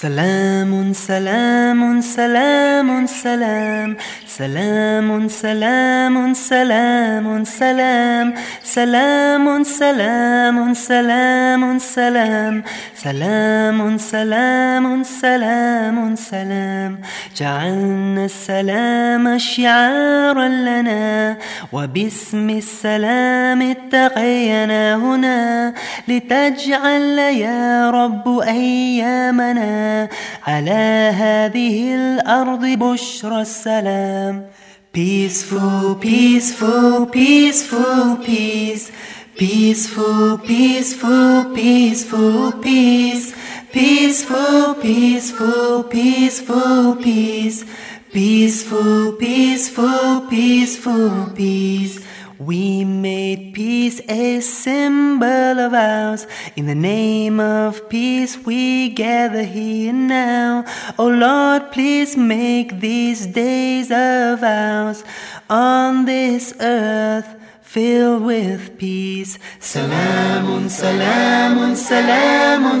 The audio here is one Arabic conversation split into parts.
سلام سلام سلام سلام سلام سلام سلام سلام سلام سلام سلام سلام سلام سلام سلام سلام جعلنا السلام شعارا لنا وباسم السلام اتقينا هنا لتجعل يا رب أيامنا على هذه الأرض بشرى السلام Peaceful, peaceful, peaceful, peace Peaceful, peaceful, peaceful, peace Peaceful, peaceful, peaceful, peace Peaceful, peaceful, peaceful, peace we made peace a symbol of ours. In the name of peace, we gather here now. Oh Lord, please make these days of ours on this earth filled with peace. Salamun, salamun, salamun,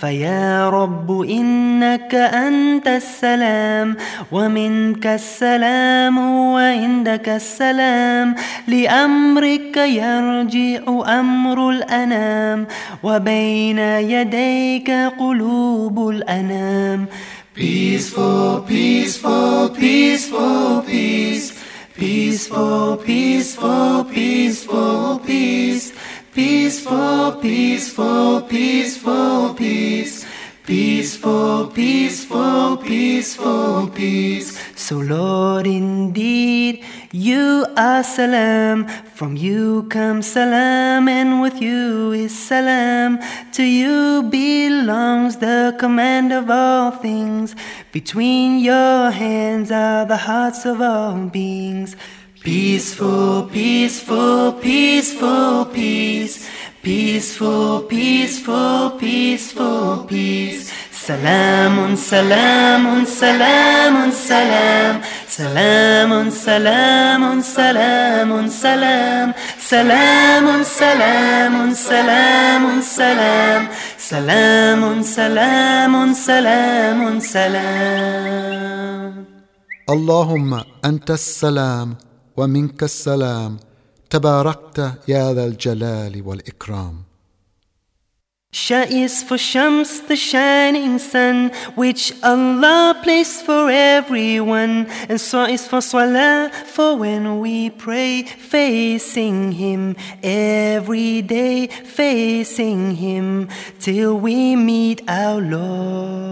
فيا رب إنك أنت السلام ومنك السلام وعندك السلام. لأمرك يرجع أمر الأنام وبين يديك قلوب الأنام. Peaceful, peaceful, peaceful, peace Peaceful, peaceful, peaceful, peace. Peaceful, peaceful, peaceful, peace. Peaceful, peaceful, peaceful, peace. So, Lord, indeed, you are salam. From you comes salam, and with you is salam. To you belongs the command of all things. Between your hands are the hearts of all beings. Peaceful, peaceful, peaceful, peace. Peaceful, peaceful, peaceful, peace. Salamun, salamun, salamun, salam. Salamun, salamun, salamun, salam. Salamun, salamun, salamun, salam. Salamun, salamun, salamun, salam. اللهم انت السلام ومنك السلام تباركت يا ذا الجلال والإكرام Sha is for Shams, the shining sun, which Allah placed for everyone. And Sa is for Salah, for when we pray, facing Him, every day facing Him, till we meet our Lord.